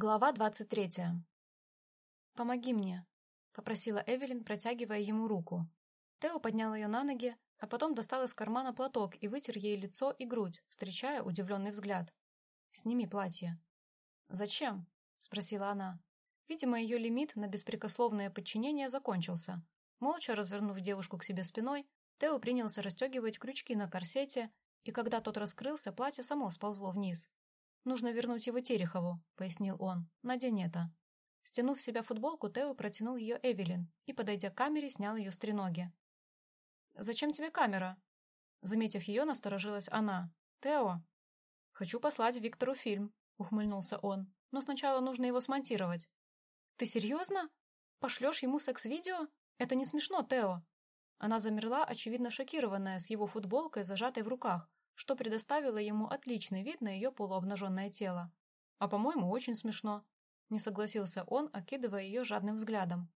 Глава двадцать третья. «Помоги мне», — попросила Эвелин, протягивая ему руку. Тео поднял ее на ноги, а потом достал из кармана платок и вытер ей лицо и грудь, встречая удивленный взгляд. «Сними платье». «Зачем?» — спросила она. Видимо, ее лимит на беспрекословное подчинение закончился. Молча развернув девушку к себе спиной, Тео принялся расстегивать крючки на корсете, и когда тот раскрылся, платье само сползло вниз. «Нужно вернуть его Терехову», — пояснил он. «Надень это». Стянув в себя футболку, Тео протянул ее Эвелин и, подойдя к камере, снял ее с треноги. «Зачем тебе камера?» Заметив ее, насторожилась она. «Тео?» «Хочу послать Виктору фильм», — ухмыльнулся он. «Но сначала нужно его смонтировать». «Ты серьезно? Пошлешь ему секс-видео? Это не смешно, Тео». Она замерла, очевидно шокированная, с его футболкой, зажатой в руках, что предоставило ему отличный вид на ее полуобнаженное тело. «А, по-моему, очень смешно», — не согласился он, окидывая ее жадным взглядом.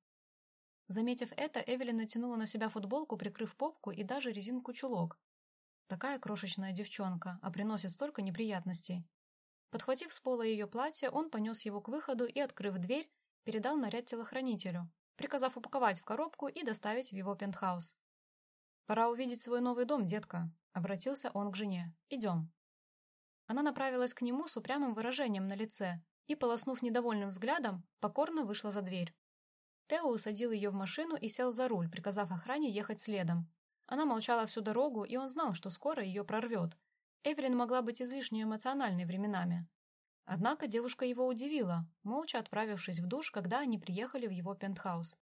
Заметив это, Эвелин натянула на себя футболку, прикрыв попку и даже резинку-чулок. Такая крошечная девчонка, а приносит столько неприятностей. Подхватив с пола ее платье, он понес его к выходу и, открыв дверь, передал наряд телохранителю, приказав упаковать в коробку и доставить в его пентхаус. «Пора увидеть свой новый дом, детка», — обратился он к жене. «Идем». Она направилась к нему с упрямым выражением на лице и, полоснув недовольным взглядом, покорно вышла за дверь. Тео усадил ее в машину и сел за руль, приказав охране ехать следом. Она молчала всю дорогу, и он знал, что скоро ее прорвет. Эвелин могла быть излишне эмоциональной временами. Однако девушка его удивила, молча отправившись в душ, когда они приехали в его пентхаус.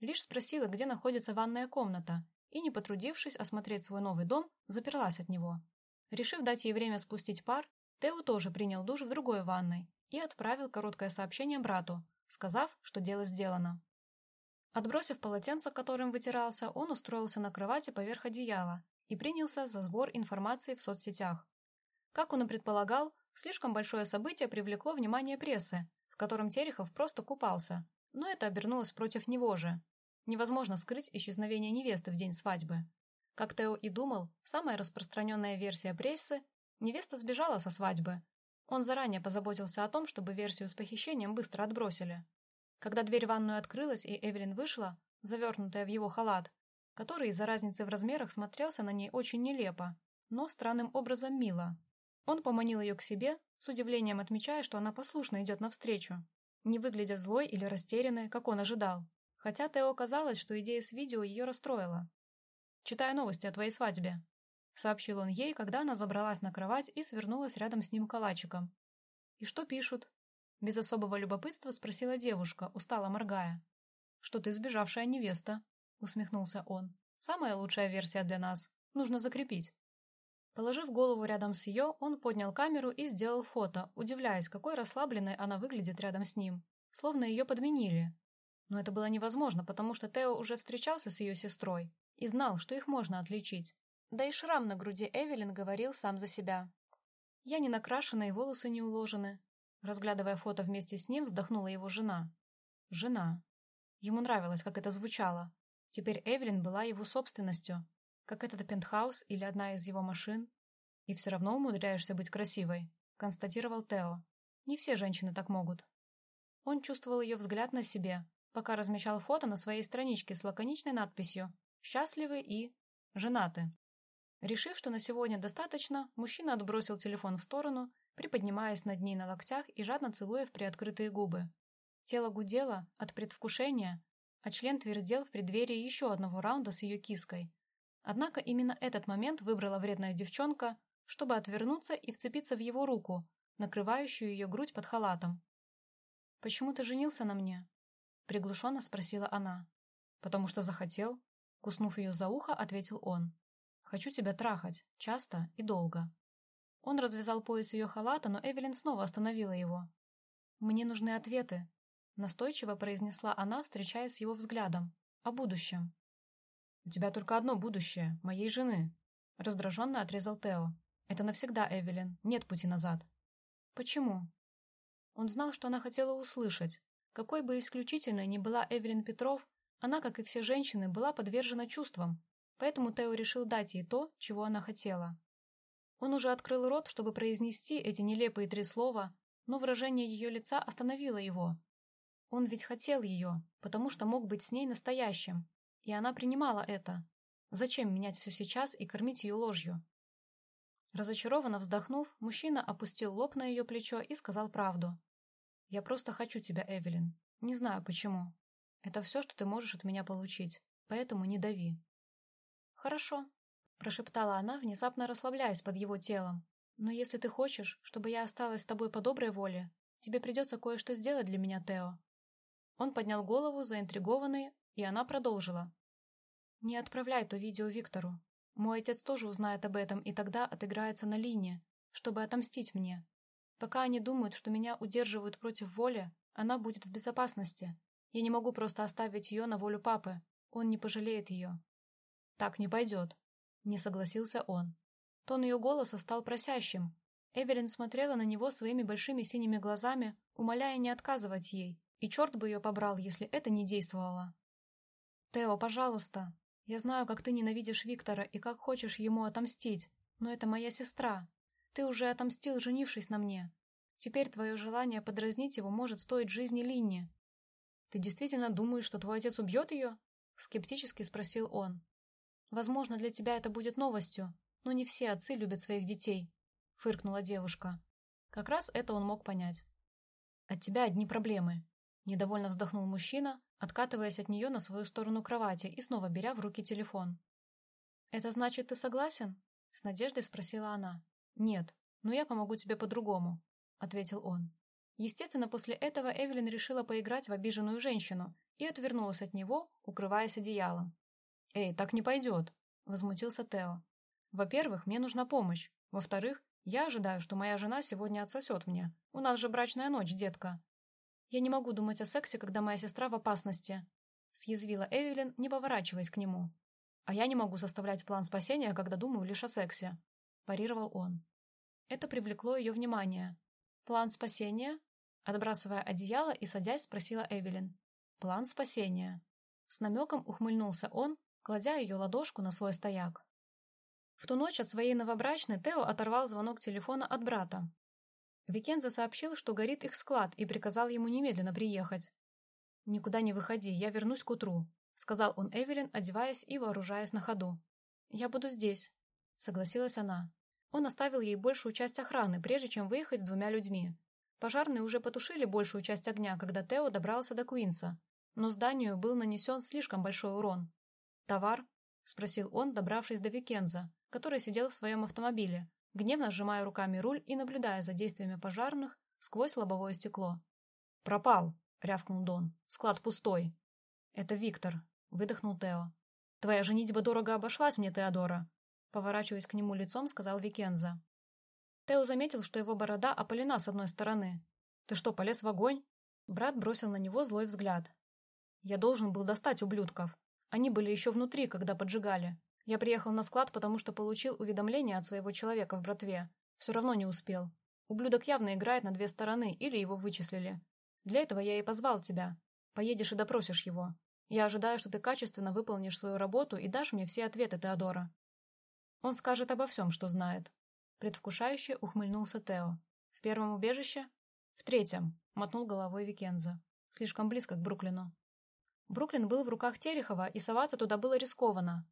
Лишь спросила, где находится ванная комната, и, не потрудившись осмотреть свой новый дом, заперлась от него. Решив дать ей время спустить пар, Тео тоже принял душ в другой ванной и отправил короткое сообщение брату, сказав, что дело сделано. Отбросив полотенце, которым вытирался, он устроился на кровати поверх одеяла и принялся за сбор информации в соцсетях. Как он и предполагал, слишком большое событие привлекло внимание прессы, в котором Терехов просто купался, но это обернулось против него же, Невозможно скрыть исчезновение невесты в день свадьбы. Как Тео и думал, самая распространенная версия прессы – невеста сбежала со свадьбы. Он заранее позаботился о том, чтобы версию с похищением быстро отбросили. Когда дверь в ванную открылась и Эвелин вышла, завернутая в его халат, который из-за разницы в размерах смотрелся на ней очень нелепо, но странным образом мило. Он поманил ее к себе, с удивлением отмечая, что она послушно идет навстречу, не выглядя злой или растерянной, как он ожидал хотя Тео казалось, что идея с видео ее расстроила. «Читаю новости о твоей свадьбе», — сообщил он ей, когда она забралась на кровать и свернулась рядом с ним калачиком. «И что пишут?» Без особого любопытства спросила девушка, устало моргая. «Что ты сбежавшая невеста», — усмехнулся он. «Самая лучшая версия для нас. Нужно закрепить». Положив голову рядом с ее, он поднял камеру и сделал фото, удивляясь, какой расслабленной она выглядит рядом с ним. Словно ее подменили, но это было невозможно, потому что Тео уже встречался с ее сестрой и знал, что их можно отличить. Да и шрам на груди Эвелин говорил сам за себя. «Я не накрашена и волосы не уложены». Разглядывая фото вместе с ним, вздохнула его жена. Жена. Ему нравилось, как это звучало. Теперь Эвелин была его собственностью, как этот пентхаус или одна из его машин. И все равно умудряешься быть красивой, констатировал Тео. Не все женщины так могут. Он чувствовал ее взгляд на себе, пока размещал фото на своей страничке с лаконичной надписью «Счастливы и женаты». Решив, что на сегодня достаточно, мужчина отбросил телефон в сторону, приподнимаясь над ней на локтях и жадно целуя в приоткрытые губы. Тело гудело от предвкушения, а член твердел в преддверии еще одного раунда с ее киской. Однако именно этот момент выбрала вредная девчонка, чтобы отвернуться и вцепиться в его руку, накрывающую ее грудь под халатом. «Почему ты женился на мне?» Приглушенно спросила она. «Потому что захотел?» Куснув ее за ухо, ответил он. «Хочу тебя трахать, часто и долго». Он развязал пояс ее халата, но Эвелин снова остановила его. «Мне нужны ответы», — настойчиво произнесла она, встречаясь с его взглядом. «О будущем». «У тебя только одно будущее, моей жены», — раздраженно отрезал Тео. «Это навсегда, Эвелин, нет пути назад». «Почему?» Он знал, что она хотела услышать, какой бы исключительной ни была Эвелин Петров, она, как и все женщины, была подвержена чувствам, поэтому Тео решил дать ей то, чего она хотела. Он уже открыл рот, чтобы произнести эти нелепые три слова, но выражение ее лица остановило его. Он ведь хотел ее, потому что мог быть с ней настоящим, и она принимала это. Зачем менять все сейчас и кормить ее ложью? Разочарованно вздохнув, мужчина опустил лоб на ее плечо и сказал правду. «Я просто хочу тебя, Эвелин. Не знаю, почему. Это все, что ты можешь от меня получить, поэтому не дави». «Хорошо», — прошептала она, внезапно расслабляясь под его телом. «Но если ты хочешь, чтобы я осталась с тобой по доброй воле, тебе придется кое-что сделать для меня, Тео». Он поднял голову, заинтригованный, и она продолжила. «Не отправляй то видео Виктору. Мой отец тоже узнает об этом и тогда отыграется на линии, чтобы отомстить мне. Пока они думают, что меня удерживают против воли, она будет в безопасности. Я не могу просто оставить ее на волю папы. Он не пожалеет ее. Так не пойдет. Не согласился он. Тон ее голоса стал просящим. Эвелин смотрела на него своими большими синими глазами, умоляя не отказывать ей, и черт бы ее побрал, если это не действовало. «Тео, пожалуйста, я знаю, как ты ненавидишь Виктора и как хочешь ему отомстить, но это моя сестра. Ты уже отомстил, женившись на мне. Теперь твое желание подразнить его может стоить жизни Линни. Ты действительно думаешь, что твой отец убьет ее? Скептически спросил он. Возможно, для тебя это будет новостью, но не все отцы любят своих детей, фыркнула девушка. Как раз это он мог понять. От тебя одни проблемы. Недовольно вздохнул мужчина, откатываясь от нее на свою сторону кровати и снова беря в руки телефон. «Это значит, ты согласен?» — с надеждой спросила она. «Нет, но я помогу тебе по-другому», — ответил он. Естественно, после этого Эвелин решила поиграть в обиженную женщину и отвернулась от него, укрываясь одеялом. «Эй, так не пойдет», — возмутился Тео. «Во-первых, мне нужна помощь. Во-вторых, я ожидаю, что моя жена сегодня отсосет мне. У нас же брачная ночь, детка. «Я не могу думать о сексе, когда моя сестра в опасности», — съязвила Эвелин, не поворачиваясь к нему. «А я не могу составлять план спасения, когда думаю лишь о сексе», — парировал он. Это привлекло ее внимание. «План спасения?» Отбрасывая одеяло и садясь, спросила Эвелин. «План спасения». С намеком ухмыльнулся он, кладя ее ладошку на свой стояк. В ту ночь от своей новобрачной Тео оторвал звонок телефона от брата. Викенза сообщил, что горит их склад, и приказал ему немедленно приехать. «Никуда не выходи, я вернусь к утру», — сказал он Эвелин, одеваясь и вооружаясь на ходу. «Я буду здесь», — согласилась она. Он оставил ей большую часть охраны, прежде чем выехать с двумя людьми. Пожарные уже потушили большую часть огня, когда Тео добрался до Куинса, но зданию был нанесен слишком большой урон. «Товар?» — спросил он, добравшись до Викенза, который сидел в своем автомобиле, гневно сжимая руками руль и наблюдая за действиями пожарных сквозь лобовое стекло. «Пропал!» — рявкнул Дон. «Склад пустой!» «Это Виктор!» — выдохнул Тео. «Твоя женитьба дорого обошлась мне, Теодора!» Поворачиваясь к нему лицом, сказал Викенза. Тео заметил, что его борода опалена с одной стороны. «Ты что, полез в огонь?» Брат бросил на него злой взгляд. «Я должен был достать ублюдков. Они были еще внутри, когда поджигали. Я приехал на склад, потому что получил уведомление от своего человека в братве. Все равно не успел. Ублюдок явно играет на две стороны, или его вычислили. Для этого я и позвал тебя. Поедешь и допросишь его. Я ожидаю, что ты качественно выполнишь свою работу и дашь мне все ответы, Теодора. Он скажет обо всем, что знает. Предвкушающе ухмыльнулся Тео. В первом убежище? В третьем, мотнул головой Викенза. Слишком близко к Бруклину. Бруклин был в руках Терехова, и соваться туда было рискованно.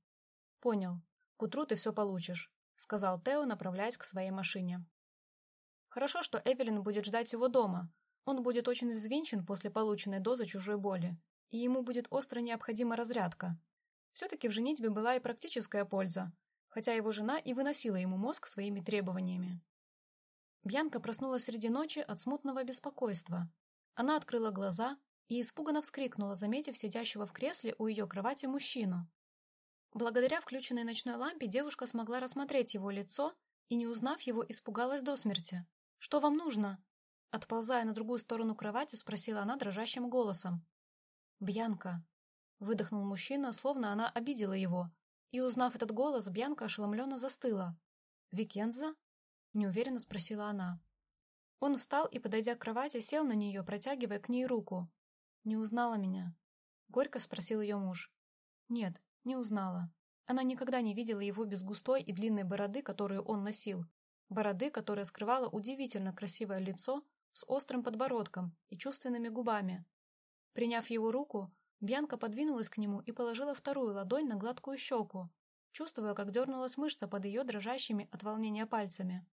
«Понял. К утру ты все получишь», — сказал Тео, направляясь к своей машине. Хорошо, что Эвелин будет ждать его дома. Он будет очень взвинчен после полученной дозы чужой боли, и ему будет остро необходима разрядка. Все-таки в женитьбе была и практическая польза, хотя его жена и выносила ему мозг своими требованиями. Бьянка проснулась среди ночи от смутного беспокойства. Она открыла глаза и испуганно вскрикнула, заметив сидящего в кресле у ее кровати мужчину. Благодаря включенной ночной лампе девушка смогла рассмотреть его лицо и, не узнав его, испугалась до смерти. «Что вам нужно?» Отползая на другую сторону кровати, спросила она дрожащим голосом. «Бьянка», — выдохнул мужчина, словно она обидела его. И, узнав этот голос, Бьянка ошеломленно застыла. «Викенза?» — неуверенно спросила она. Он встал и, подойдя к кровати, сел на нее, протягивая к ней руку. «Не узнала меня?» — горько спросил ее муж. «Нет, не узнала. Она никогда не видела его без густой и длинной бороды, которую он носил. Бороды, которая скрывала удивительно красивое лицо с острым подбородком и чувственными губами. Приняв его руку, Бьянка подвинулась к нему и положила вторую ладонь на гладкую щеку, чувствуя, как дернулась мышца под ее дрожащими от волнения пальцами.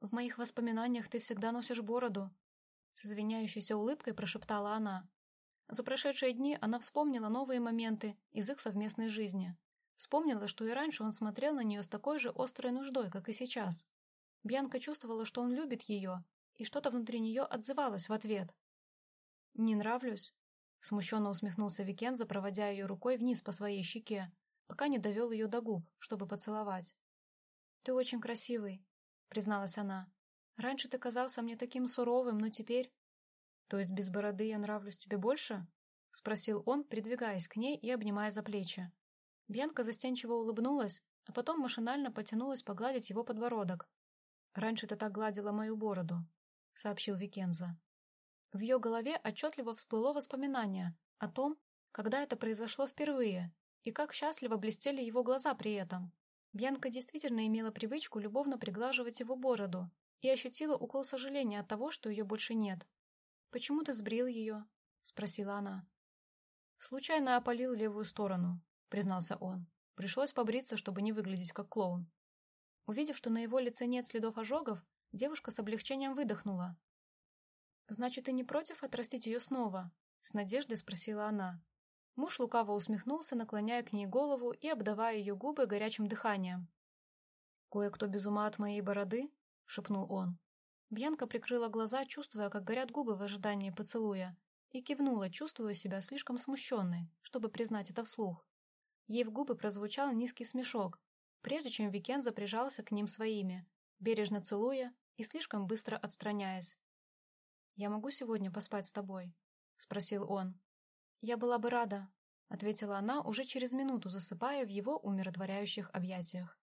«В моих воспоминаниях ты всегда носишь бороду», — с извиняющейся улыбкой прошептала она. За прошедшие дни она вспомнила новые моменты из их совместной жизни. Вспомнила, что и раньше он смотрел на нее с такой же острой нуждой, как и сейчас. Бьянка чувствовала, что он любит ее, и что-то внутри нее отзывалось в ответ. «Не нравлюсь?» — смущенно усмехнулся Викенза, проводя ее рукой вниз по своей щеке, пока не довел ее до губ, чтобы поцеловать. «Ты очень красивый», — призналась она. «Раньше ты казался мне таким суровым, но теперь...» «То есть без бороды я нравлюсь тебе больше?» — спросил он, придвигаясь к ней и обнимая за плечи. Бьянка застенчиво улыбнулась, а потом машинально потянулась погладить его подбородок. «Раньше ты так гладила мою бороду», — сообщил Викенза. В ее голове отчетливо всплыло воспоминание о том, когда это произошло впервые, и как счастливо блестели его глаза при этом. Бьянка действительно имела привычку любовно приглаживать его бороду и ощутила укол сожаления от того, что ее больше нет. «Почему ты сбрил ее?» — спросила она. «Случайно опалил левую сторону», — признался он. «Пришлось побриться, чтобы не выглядеть как клоун». Увидев, что на его лице нет следов ожогов, девушка с облегчением выдохнула. «Значит, ты не против отрастить ее снова?» — с надеждой спросила она. Муж лукаво усмехнулся, наклоняя к ней голову и обдавая ее губы горячим дыханием. «Кое-кто без ума от моей бороды?» — шепнул он. Бьянка прикрыла глаза, чувствуя, как горят губы в ожидании поцелуя, и кивнула, чувствуя себя слишком смущенной, чтобы признать это вслух. Ей в губы прозвучал низкий смешок, прежде чем Викенза прижался к ним своими, бережно целуя и слишком быстро отстраняясь. «Я могу сегодня поспать с тобой?» — спросил он. «Я была бы рада», — ответила она уже через минуту, засыпая в его умиротворяющих объятиях.